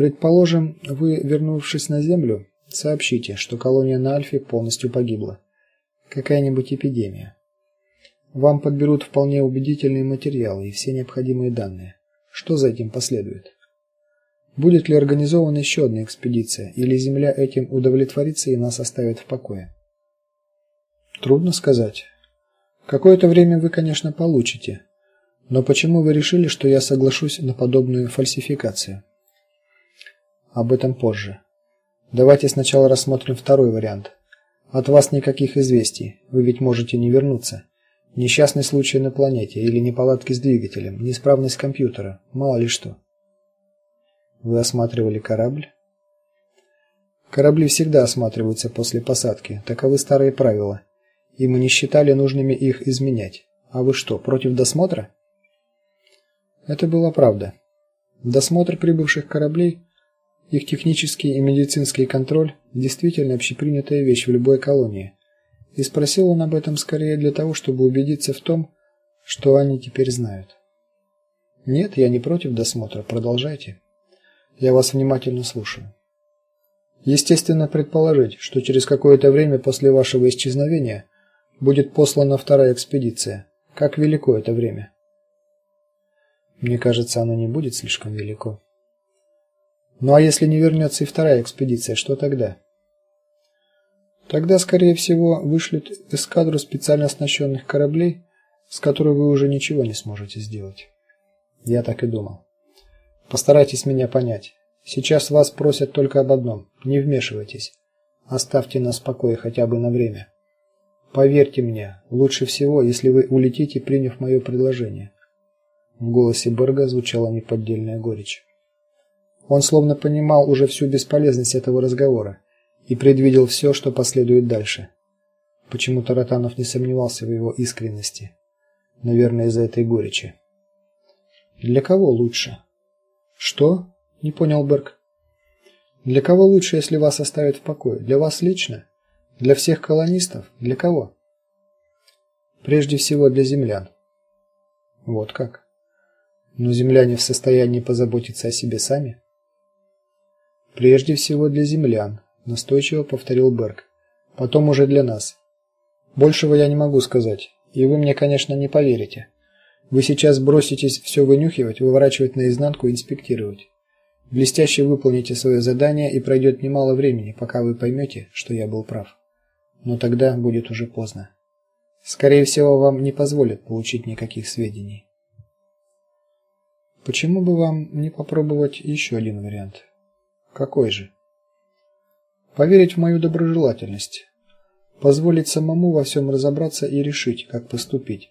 Предположим, вы, вернувшись на Землю, сообщите, что колония на Альфе полностью погибла. Какая-нибудь эпидемия. Вам подберут вполне убедительные материалы и все необходимые данные. Что за этим последует? Будет ли организована еще одна экспедиция, или Земля этим удовлетворится и нас оставит в покое? Трудно сказать. Какое-то время вы, конечно, получите. Но почему вы решили, что я соглашусь на подобную фальсификацию? Об этом позже. Давайте сначала рассмотрим второй вариант. От вас никаких известий. Вы ведь можете не вернуться. Несчастный случай на планете или неполадки с двигателем, неисправность компьютера, мало ли что. Вы осматривали корабль? Корабли всегда осматриваются после посадки, таковы старые правила. И мы не считали нужными их изменять. А вы что, против досмотра? Это была правда. Досмотр прибывших кораблей, их технический и медицинский контроль действительно общепринятая вещь в любой колонии. И спросил он об этом скорее для того, чтобы убедиться в том, что они теперь знают. Нет, я не против досмотра, продолжайте. Я вас внимательно слушаю. Естественно предположить, что через какое-то время после вашего исчезновения будет послана вторая экспедиция. Как велико это время? Мне кажется, оно не будет слишком велико. Ну а если не вернется и вторая экспедиция, что тогда? Тогда, скорее всего, вышлют эскадру специально оснащенных кораблей, с которой вы уже ничего не сможете сделать. Я так и думал. Постарайтесь меня понять. Сейчас вас просят только об одном: не вмешивайтесь. Оставьте нас в покое хотя бы на время. Поверьте мне, лучше всего, если вы улетите, приняв мое предложение. В голосе Берга звучала неподдельная горечь. Он словно понимал уже всю бесполезность этого разговора и предвидел все, что последует дальше. Почему-то не сомневался в его искренности. Наверное, из-за этой горечи. Для кого лучше? Что? Не понял Берг. Для кого лучше, если вас оставят в покое? Для вас лично? Для всех колонистов? Для кого? Прежде всего для землян. Вот как. Но земляне в состоянии позаботиться о себе сами? Прежде всего для землян, настойчиво повторил Берг. Потом уже для нас. Большего я не могу сказать, и вы мне, конечно, не поверите. Вы сейчас броситесь все вынюхивать, выворачивать наизнанку и инспектировать. Блестяще выполните свое задание, и пройдет немало времени, пока вы поймете, что я был прав. Но тогда будет уже поздно. Скорее всего, вам не позволят получить никаких сведений. Почему бы вам не попробовать еще один вариант? Какой же? поверить в мою доброжелательность, позволить самому во всем разобраться и решить, как поступить.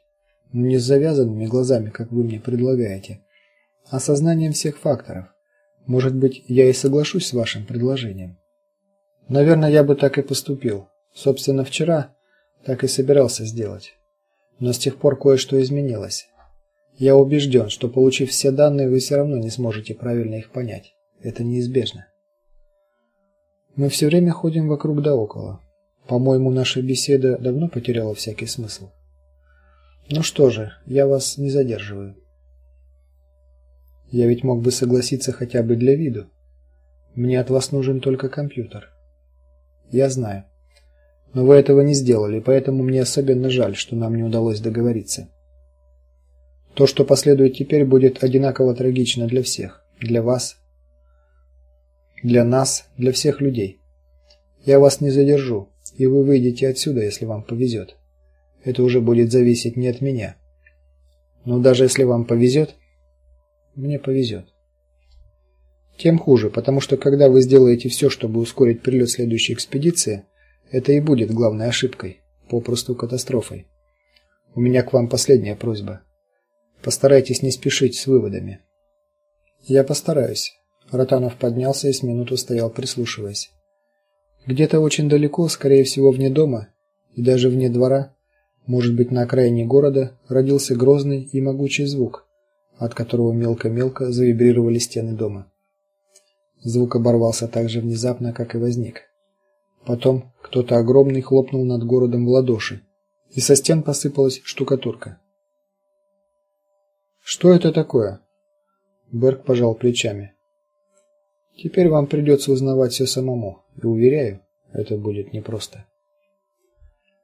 Не с завязанными глазами, как вы мне предлагаете, а сознанием всех факторов. Может быть, я и соглашусь с вашим предложением. Наверное, я бы так и поступил. Собственно, вчера так и собирался сделать. Но с тех пор кое-что изменилось. Я убежден, что получив все данные, вы все равно не сможете правильно их понять. Это неизбежно. Мы все время ходим вокруг да около. По-моему, наша беседа давно потеряла всякий смысл. Ну что же, я вас не задерживаю. Я ведь мог бы согласиться хотя бы для виду. Мне от вас нужен только компьютер. Я знаю. Но вы этого не сделали, поэтому мне особенно жаль, что нам не удалось договориться. То, что последует теперь, будет одинаково трагично для всех, для вас, для нас, для всех людей. Я вас не задержу, и вы выйдете отсюда, если вам повезет. Это уже будет зависеть не от меня. Но даже если вам повезет, мне повезет. Тем хуже, потому что когда вы сделаете все, чтобы ускорить прилет следующей экспедиции, это и будет главной ошибкой, попросту катастрофой. У меня к вам последняя просьба. Постарайтесь не спешить с выводами. Я постараюсь. Ротанов поднялся и с минуту стоял, прислушиваясь. Где-то очень далеко, скорее всего, вне дома и даже вне двора, может быть, на окраине города, родился грозный и могучий звук, от которого мелко-мелко завибрировали стены дома. Звук оборвался так же внезапно, как и возник. Потом кто-то огромный хлопнул над городом в ладоши, и со стен посыпалась штукатурка. Что это такое? Берг пожал плечами. Теперь вам придется узнавать все самому, и уверяю, это будет непросто.